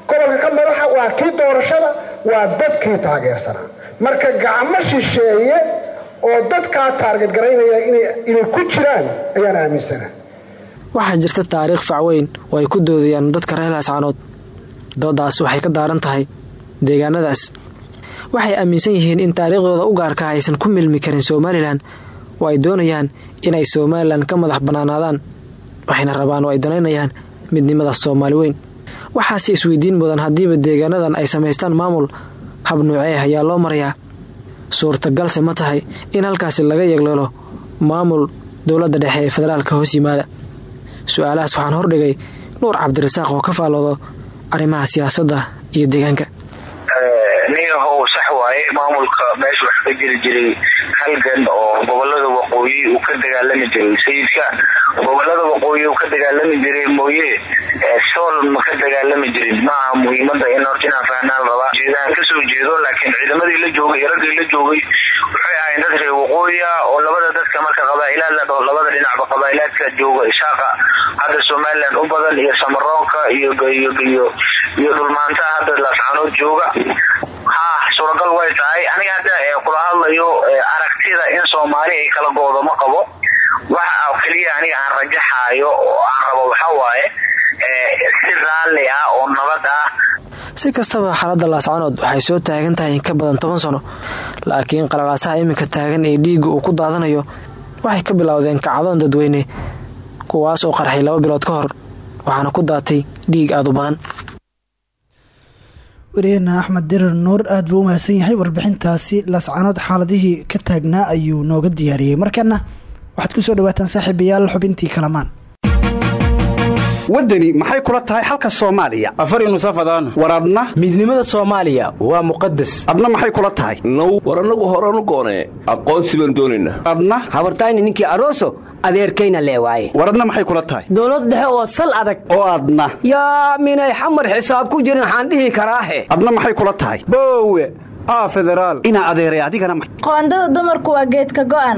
S12: gobolka ka madaxa waa kii doorashada waa dadkii taageersanaa marka gacmo shisheeye oo dadkaa taarget garaynaya inay ku jiraan ayaan aaminsana.
S8: Waxaa jirta taariikh facweyn oo ay ku doodayaan dadka reer laascaanood doodaas waxay ka daaran tahay deegaanadaas. Waxay aaminsan yihiin in taariikhdooda u gaarka aysan ku milmi karin somalilan oo ay doonayaan inay somalilan ka madax bannaanaadaan waxayna rabaan oo ay danaynayaan midnimada soomaali weyn. Waxaase isweydiin mudan haddiiba deegaanadan ay samaystaan maamul. Hab nuucee ayaa loo marayaa suurtagalse ma tahay in halkaasi laga yegleelo maamul dowladda dhexe ee federaalka hoos yimaada. Su'aalahaas waxaan hordhigay nuur cabdirasaaq oo ka faalloodo arrimaha siyaasadda iyo deegaanka.
S13: Niyahow sax waaye maamulka meesha wax ka jiri jiray halgan oo gobollada waqooyi uu ka dagaalami jiray sayidka gobollada waqooyi uu ka dagaalami jiray mooye sool ma ka dagaalami jirin. Maaha muhiimada in horta inaan fahnaan rabaa jeedaan ka soo jeedo laakiin ciidamadii la joogay raggii la joogay waxay ahayn dad reer waqooyi oo labada dadka marka qabaa'ilaad la dhaho labada dhinacba qabaa'ilaadka jooga ishaaqa hadda somaliland u badan iyo samaroonka iyo iyo iyo iyo dhulmaanta hadda laascanood jooga. Ha suuragal way tahay. Aniga hadda kula hadlayo aragtida in soomaali ay kala goodo ma qabo waxa keliya aniga aan rajaxaayo oo aan rabo waxa waaye si raalli ah oo nabad ah.
S8: Si kastaba xaaladda laascanood waxay soo taagan tahay in ka badan toban sano laakiin qalalaasaha iminka taagan ee dhiigga uu ku daadanayo waxay ka bilowdeen kacdoon dadweyne kuwaas oo qarxay laba bilood ka hor waxaana ku daatay dhiig aad u badan.
S2: Wariyeenna axmed dirir nuur aad buu u mahadsan yahay warbixintaasi laascanood xaaladihii ka taagnaa ayuu nooga diyaariyey. Markana waxaad ku soo dhawaataan saaxiibayaal xubintii kalamaan.
S14: Waddani maxay kula tahay xalka soomaaliya?
S15: Afar nusafadaan
S14: war adna?
S15: Midnimada soomaaliya waa muqadas
S14: adna maxay kula tahay?
S16: Now war annagu horanu goonee aqoonsi baan doonaynaa
S14: adna?
S17: Habartayni ninkii aroso adeerkayna lee waaye
S14: war adna maxay kula tahay?
S17: Dowlad dhexe oo sal adag.
S14: Oo adna.
S17: Yaa minay xamar xisaab ku jirin waxaan dhihi karaahe.
S14: Adna maxay kula tahay?
S15: Boowe aa federaal.
S14: Inaa adeeray adigana
S18: qoondada dumarku waa geedka go'an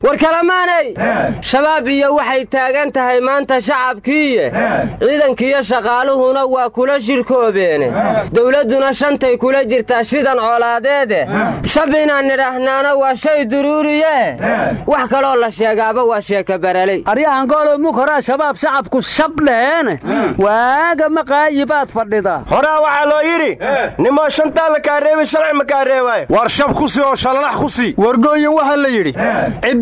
S19: war kalamaanay? Shabaab iyo waxay taagan tahay maanta shacabkiiye. Ciidankiiyo shaqaaluhuna waa kula shirkoobeene. Dowladduna shantay kula jirtaa shidan colaadeede shab inaan nidhaahnaana waa shay duruuriye. Wax kaloo la sheegaaba waa sheeka baraley.
S1: Aryahangoolow mug horaa shabaab shacabku shab dhaheene waaga maqaayibaad fadhidaa
S15: horaa waxaa loo yidhi nimoo shantaa la kaareebay sharci ma kaareebaayo
S20: war shab ku si oo shallalax ku sii. Wargooyin waxaa la yidhi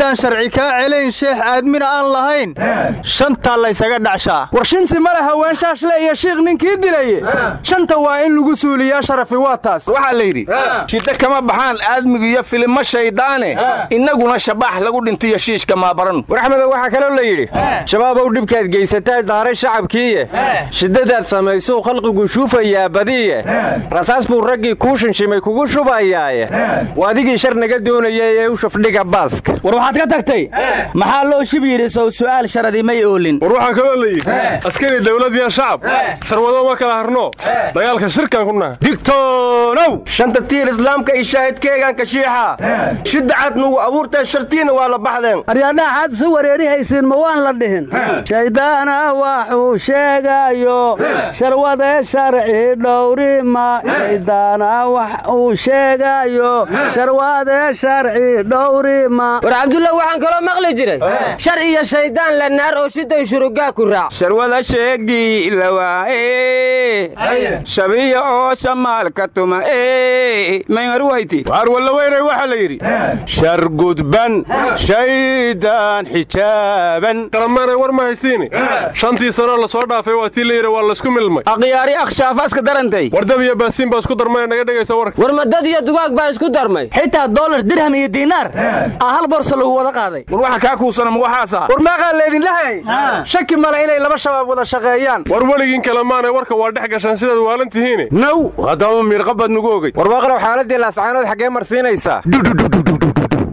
S20: ciddaan sharci kaa celayn sheekh aadmina aan lahayn. Shantaa laysaga dhacshaa
S1: war shinsi ma leh haweenshaash le iyo shiikh ninkii dilaye shanta waa in lagu suuliyaa sharafi waa taas.
S15: Waxaa la yidhi jidda kama baxaan aadmigu iyo filimo shayddaane innaguna shabax lagu dhintiyo shiishka maabaran war axmedow waxaa kaloo la yidhi shabaabow dhibkaad geysataa daaray shacabkiiye. Shiddadaad samaysuu khalqigu shuufayaa badiye rasaas buu raggii kuu shinshimay kugu shubayaaye. Waa adigii shar naga doonayay ee u shafdhiga baaska
S1: waxaad ka tagtay? Maxaa loo shib yidhi sow su'aal sharadi may oolin.
S21: War waxaa kaloo la yidhi askari dawlad iyo shacab sharwado ma kala harno? Dagaalka shirkaan ku naha
S15: digtoonow shanta tiir islaamka iyo shaahidkeegaan kashiixa shidda cad nugu abuurtee shartiina waa la baxdeen.
S1: Aryadhaxaad isu wareerihaysiin ma waan la dhihin. Shayddaana waxuu sheegayo sharwadee sharci dhowrima shayddaana wax uu sheegayo sharwadee sharci dhowrima
S19: cabdulla waxaan kaloo maqli jiray. Shar iyo shayddaan la naar oo shiday shurugaa ku raac
S15: sharwada sheegii la waaye. Shabiya oo shamaalka tuma maymarwayti waar wallaweynay waxaa la yidhi. Shar gudban shaydaan xijaaban.
S21: Kalamaanay war ma haysiini. Shantii sanoo la soo dhaafay waa tii la yidhi waa laysku milmay.
S15: Akhyaari akhshaafaska darantay.
S21: Wardab iyo baasiin baa isku darmay naga dhegaysa warka.
S19: War madad iyo dugaag baa isku darmay.
S1: Xitaa dolar dirham iyo diinaar aa hal borso lagu wada qaaday.
S15: War waxa kaa kuusana ma waxaasa?
S1: War meeqaa leedinlahay shaki male inay laba shabaab wada shaqeeyaan.
S21: War weligiin kalamaanay warka waa dhex gashaan sidaad waalan tihiine
S15: naw. Haddaba miirqabad nugu ogey war waaqraw xaaladii laascaanood xaggee marsiinaysaa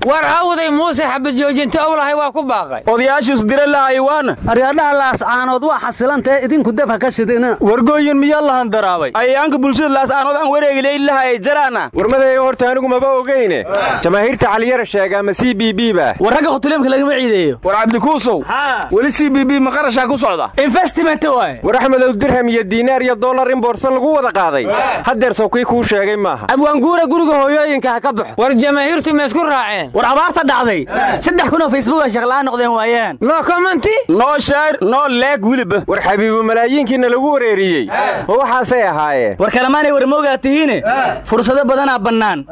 S1: war awday muuse xabad joojinta owlahay waa ku baaqay.
S15: Odayaashiis dire lahay waana
S1: aryadhaha laascaanood waa xasilantee idinku deb ha ka shidina.
S15: Wargooyin miyaa lahan daraabay. Ayaanka bulshada laascaanood aan wareegilaylahay jaraana. Warmadayga horta anigu maba ogeyne jamaahiirta caliyara sheega ama c b b ba.
S1: War ragga khutuleemka lagama ciideeyo.
S15: War cabdikuusow weli c b b ma qarashaa ku socda?
S1: Investment waay
S15: war axmedow dirham iyo diinaar iyo dollar in boorso lagu wada qaaday. Haddeer sow kii kuu sheegay maaha.
S19: Abwaanguura guriga hooyooyinka ha ka baxo.
S1: War jamaahiirtu ma isku raaceen war abaarta dhacday. Saddex kun oo facebooka shaqla'aan noqdeen waayaan
S19: noo commenti
S15: noo sheer noo leeg weliba. War xabiibu malaayiinkiina lagu wareeriyey. Ma waxaasay ahaayeen
S1: war kalamaanay warmoogaa tihiine. Fursado badanaa bannaan.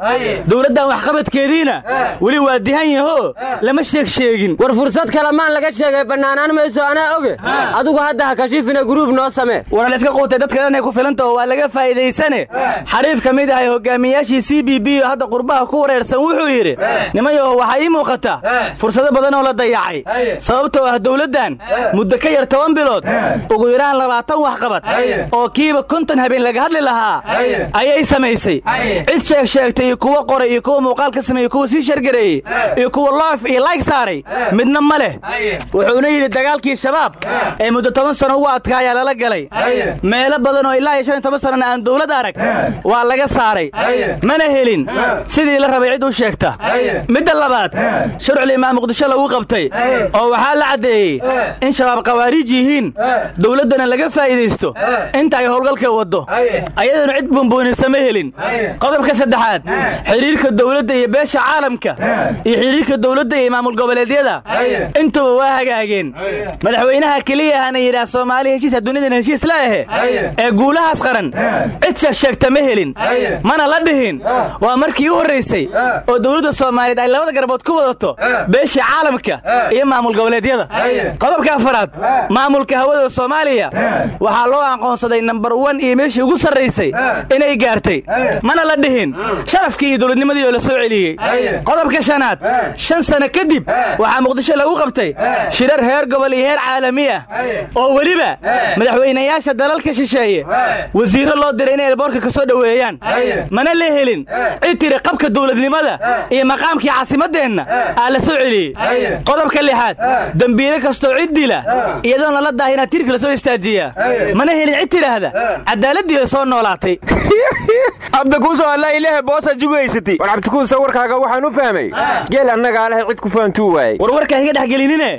S1: Dowladdan waxqabadkeediina weli waa dihan yaho. Lama sheeg sheegin.
S19: War fursad kalamaan laga sheegay bannaanaan mayso anaa oge. Adugu hadda ha kashifina guruub noo samee.
S1: Wana la iska quutay dadka dhan ay ku filantaho waa laga faa'iidaysane. Xariif ka mid ahay hogaamiyaashii c b b oo hadda qurbaha ku wareersan wuxuu yidhi nimayaho waxaa ii muuqata fursado badan oo la dayacay sababtoo ah dowladdan muddo ka yar toban bilood ugu yaraan labaatan waxqabad oo kiiba konton habeen laga hadli lahaa ayay samaysay. Cid sheeg sheegtay iyo kuwa qoray iyo kuwa muuqaal ka sameeyey kuwa sii shargareeyey iyo kuwa loof iyo layg saaray midna ma leh. Wuxuuna yidhi dagaalkii shabaab ee muddo toban sano ugu adkaa ayaa lala galay. Meelo badan oo ilaa iyo shan iyo toban sanana aan dowlad arag waa laga saaray. Mana helin. Sidii la rabay cid u sheegta midda labaad? Sharcul imaam muqdisho lagu qabtay. Oo waxaa la caddeeyey in shabaab khawaariij yihiin dowladdana laga faa'iidaysto inta ay howlgalka waddo. Ayaduna cid buunbuunisa ma helin. Qodobka saddexaad xidhiirka dowladda iyo beesha caalamka. Iyo xidhiirka dowladda iyo maamul goboleedyada. Intuba waa hagaageen. Madaxweynaha keliya ahana yidhaah soomaali heshiis adduunyadan heshiis la ahe ee guulahaas qaran cid sheegsheegta ma helin. Mana la dhihin. Waa markii u horraysay oo dowladda soomaaliyeed labada garbood ku wadato beesha caalamka iyo maamul goboleedyada. Qodobka afaraad maamulka hawada soomaaliya. Waxaa loo aqoonsaday nambar wan iyo meeshii ugu sarraysay inay gaartay. Mana la dhihin. Sharafkii iyo dowladnimadii oo la soo celiyey. Qodobka shanaad shan sano kadib waxaa muqdisho lagu qabtay shirar heer gobol iyo heer caalami ah oo weliba madaxweynayaasha dalalka shisheeye wasiirro loo diray inay elboorka ka soo dhoweeyaan. Mana la helin. Cid tiri qabka dowladnimada iyo maqaamkii caasimaddeenna aa la soo celiyey. Qodobka lixaad dembiile kastoo cid dila iyadoon lala daahina tirka la soo istaajiyaa. Mana helin cid tidhaahda cadaaladdiida soo noolaatay.
S15: Cabdikuuso alla ilaahe boosa jugaysati war cabdikuuso warkaaga waxaan u fahmay. Geel annagaa leh cid ku fahantuu waayey.
S1: Warwarkaa iga dhex gelinine?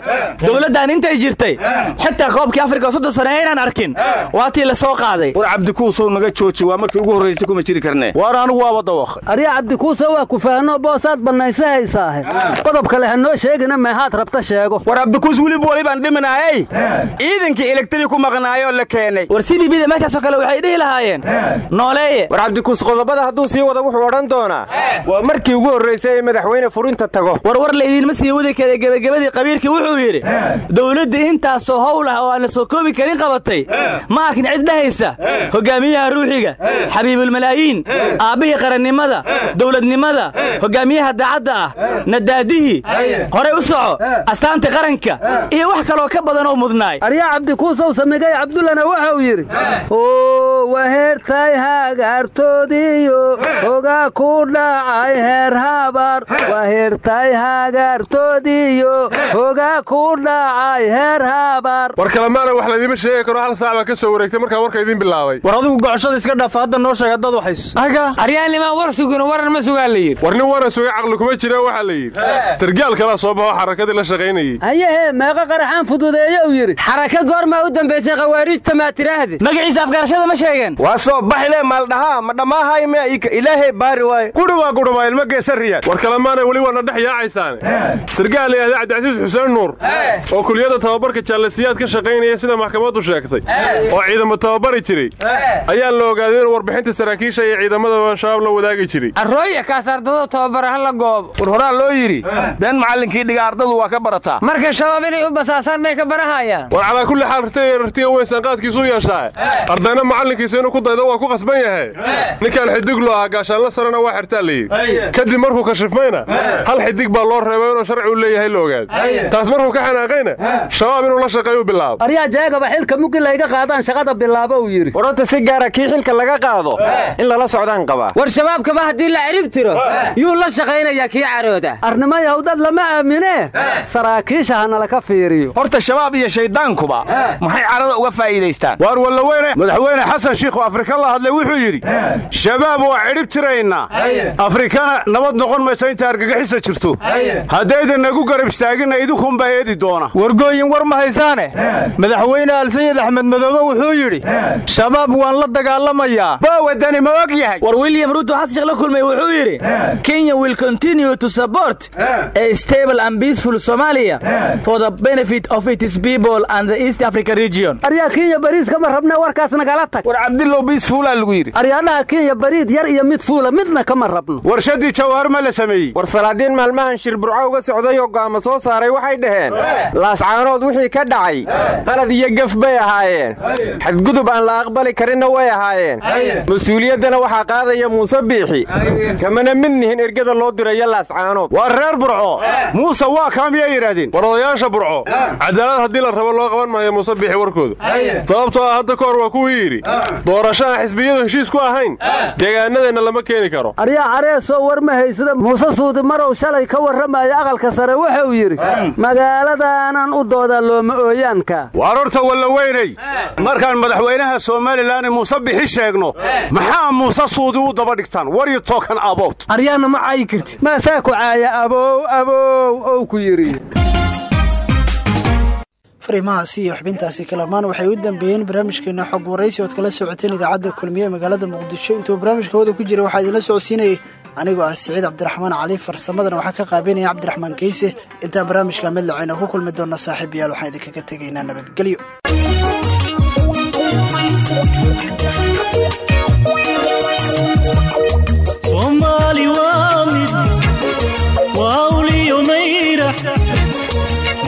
S1: Dowladdan intay jirtay. Xitaa koobkii afrika soddon sano aynaan arkin waa tii la soo qaaday.
S15: War cabdikuusow naga jooji waa markii ugu horraysay kuma jiri karnee
S22: waar anigu waaba dawaq aryaa cabdikuuso waa ku fahanoo boosaad bannaysa haysaahe qodob kale ha noo sheegina meehaad rabta sheego.
S15: War cabdikuus weliba walibaan dhiminaayey ciidankii elegtari ku maqnaayoo la keenay.
S1: War c b b da meeshaasoo kale waxay dhihi lahaayeen. Nooleeye
S15: war cabdikuus qodobada hadduu sii wada wuxuu odhan doonaa. Waa markii ugu horraysay ee madaxweyne furinta tago.
S1: War war laydiinma sii wadi kara gebagabadii qabiilkii wuxuu yidhi dowladdii intaasoo howl ah oo aan la soo koobi karin qabatay ma arkin cid dhahaysa. Hogaamiyaha ruuxiga xabiibulmalaayiin aabbihii qarannimada dowladnimada hogaamiyaha daacadda ah nadaadihii horey u soco astaanta qaranka iyo wax kaloo ka badan oo mudnaay.
S22: Aryaa cabdikuusow samigay cabdullana waxa uu yidhi waheertay hagaartoodiiyo hogaa ku dhacay heer habar waheertay hagaartoodiiyo hogaa ku dhacay heer habar
S21: war kalemaana wax laydiima sheegi karo hal saac baa ka soo wareegtay markaa warka idiin bilaabay.
S20: War adigu gocoshada iska dhaafa hadda noo sheeg haddaad waxayso.
S23: Aryaannimaan war sugino waran ma sugaa la yidhi.
S21: War nin waran sugay caqli kuma jira waxaa la yidhi. Targaal kalaa soo baxo xarakadii la shaqaynayey.
S22: Hayahee meeqa qaraxaan fududeeye uu yidhi.
S19: Xaraka goormaa u dambaysay khawaariijta maa tiraahdi?
S1: Magaciisa afgarashada ma sheegeen.
S15: Waa soo baxile maaldhahaa ma dhammaahay mea ilaahay baari waaye
S21: guri waa gudhuma ilmo geesa riyaad war kalemaana weli waana dhex yaacaysaane sargaal layihahda cabdicasiis xuseen nuur oo kuliyadda tababarka jaalasiyaad ka shaqaynaya sida maxkamaddu sheegtay oo ciidamo tababari jiray ayaa la ogaaday inuu warbixinta saraakiisha iyo ciidamada shabaab la wadaagi jiray.
S23: Arrooya kaas ardado tababara ha la goobo
S15: war horaa loo yidhi been macallinkii dhiga ardadu waa ka barataa.
S23: Marka shabaab inay u basaasaan may ka barahayaan
S21: war calaa kulli xaal rtay rartiga weyn sanqaadkiisuu yeeshaa ardayna macallinkiisa inuu ku daydo waa ku qasban yahay. Ninkaan xidiglo ahaa gaashaanla sarena waa xirtaa layidhi kadib markuu kashifmayna hal xidig baa loo reebay inuu sharci u leeyahay la ogaado. Taas markuu ka xanaaqayna shabaab inuu la shaqeeyu bilaabo.
S22: Aryaa jeegaba xilka muggi layga qaadaan shaqada bilaabo uu yidhi.
S15: Warorta si gaara kii xilka laga qaado in lala socdaan qabaa.
S19: War shabaabkaba haddii la cirib tiro yuu la shaqaynayaa kii carooda
S22: arnimo yahudad lama aaminee saraakiisha hanala ka fiiriyo.
S15: Horta shabaab iyo shayddaankuba maxay carada uga faa'iidaystaan?
S20: Waar wallaweyne madaxweyne xasan shiikhu afrika la hadlay wuxuu yidhi shabaab waa cidhib tiraynaa. Afrikana nabad noqon maysa inta argagixisa jirto. Haddaydan nagu garab istaagina idinkunbaa eedi doona. Wargooyin war ma haysaane? Madaxweyne alsayid axmed madoobe wuxuu yidhi shabaab waan la dagaalamayaa.
S15: Baa wadani ma og yahay.
S1: War william ruto xasan sheekh la kulmay wuxuu yidhi kenya will continue to support a stable and peaceful somalia for the benefit of its people and the east africa region.
S22: Aryaa kenya bariis kama rabne warkaas nagala tag?
S15: War cabdilow biis fuulaa lagu yidhi.
S22: Aryaadhaha kenya bariid yar iyo mid fuula midna kama rabno?
S20: Warshadii jawaar ma la sameeyey.
S15: War salaadiin maalmahan shirburco uga socday oo go'aamo soo saaray waxay dhaheen laascaanood wixii ka dhacay qalad iyo gef bay ahaayeen. Xadgudub aan la aqbali karinna way ahaayeen. Mas'uuliyaddana waxaa qaadaya muuse biixi. Kamana mid nihin ergada loo dirayo
S20: waa reer burco. Muuse waa kaa miyay yidhaahdeen
S21: war odayaasha burco cadaalad haddii la rabo loo qaban maayo muuse biixi warkooda sababtoo ah hadda ka hor waa kuwii yidhi doorasho aan xisbiyadu heshiis ku ahayn deegaanadeenna lama keeni karo.
S22: Aryaa careesoo war ma haysada muuse suudi marow shalay ka warramaya aqalka sare wuxuu yidhi magaaladaanan u doodaa looma ooyaanka.
S20: Waar horta wallaweynay markaan madaxweynaha somalilan muuse bixi sheegno maxaa muuse suudi u daba dhigtaan? Waryo tookan aboot
S1: aryaanna ma caayi kartid
S22: maasaa ku caaya abow abow ow ku yidhi.
S2: Fariimahaasi iyo xubintaasi kalamaan waxay u dambeeyeen barnaamijkeena xog waraysi ood kala socoteen idaacadda kulmiye magaalada muqdisho. Intuu barnaamijka wada ku jira waxaa idinla socodsiinayay anigoo ah siciid cabdiraxmaan cali farsamadana waxaa ka qaabeynaya cabdiraxmaan keyse intaan barnaamijka midlacayna ku kulmi doona saaxiib yaal waxaan idinkaga tegaynaa nabadgelyo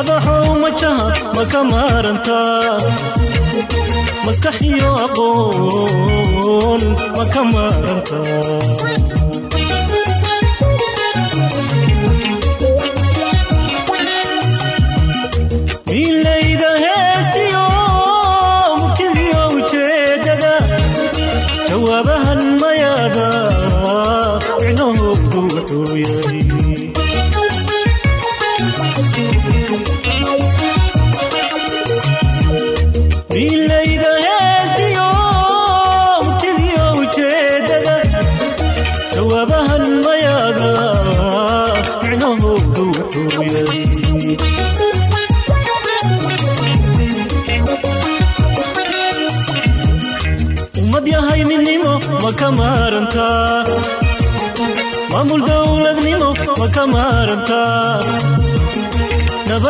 S5: madaxow majaha ma ka maarantaa maskax iyo aqoon maaranta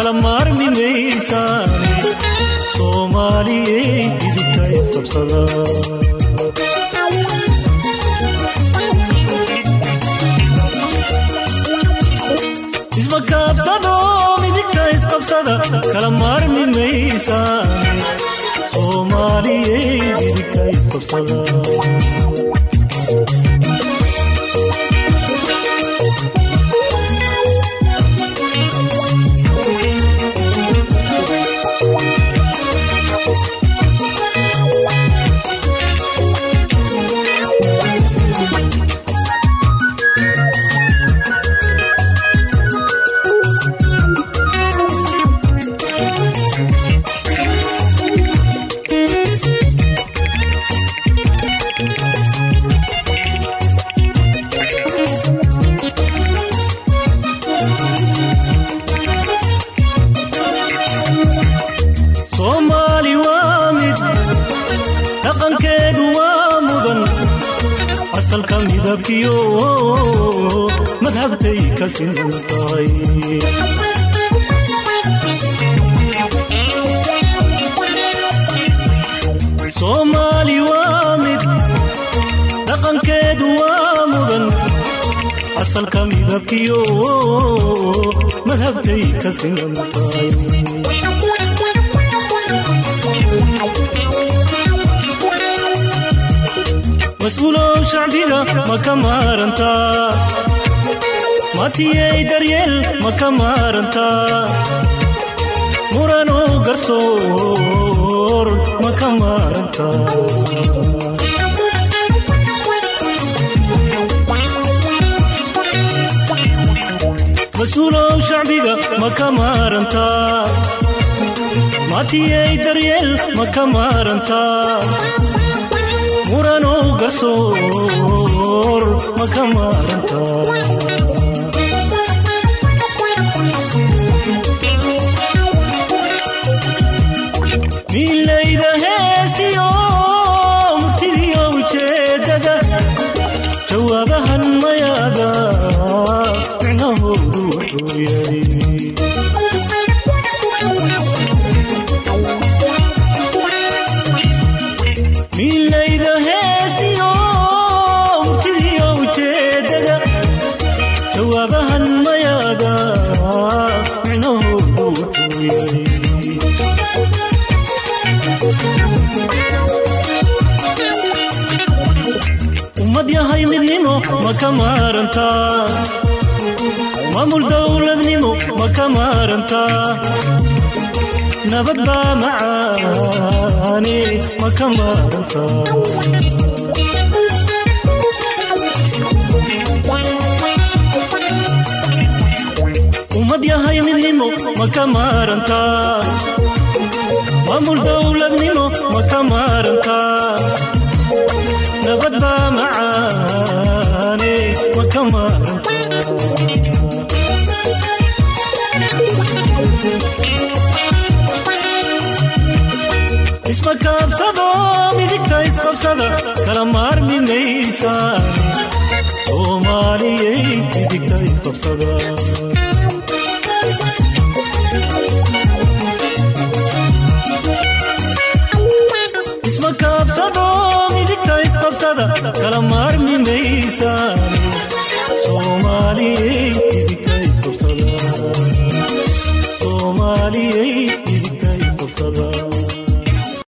S5: kala maarmi maysaane soomaaliyey midigta isqabsada isma kaabsado midigta isqabsada kala maarmi maysaane soomaaliyey midigta isqabsada asalka midabkiyo madhabtay ka siman tahay asalka midabkiyo madhabtay ka siman tahay mas'uulow shacbiga ma ka maarantaa matiyey daryeel ma ka maarantaa muranow garsoor ma ka maarantaa mas'uulow shacbiga ma ka maarantaa matiyey daryeel ma ka maarantaa muranow garsoor ma ka maarantaa heestiyo murtidiyo ujeedada jawaabahan mayaada micnahoodu wuxuu yahay ummad yahay midnimo ma ka maarantaa maamul dowladnimo ma ka maarantaa nabad baa macaane ma ka maarantaa ummad yahay midnimo ma ka maarantaa maamul dowladnimo ma ka maarantaa nabad baa macaane ma ka maarantaa kala maarmi maysaan soomaaliyey midigta isqabsada isma kaabsado midigta isqabsada kala maarmi maysaan soomaaliyey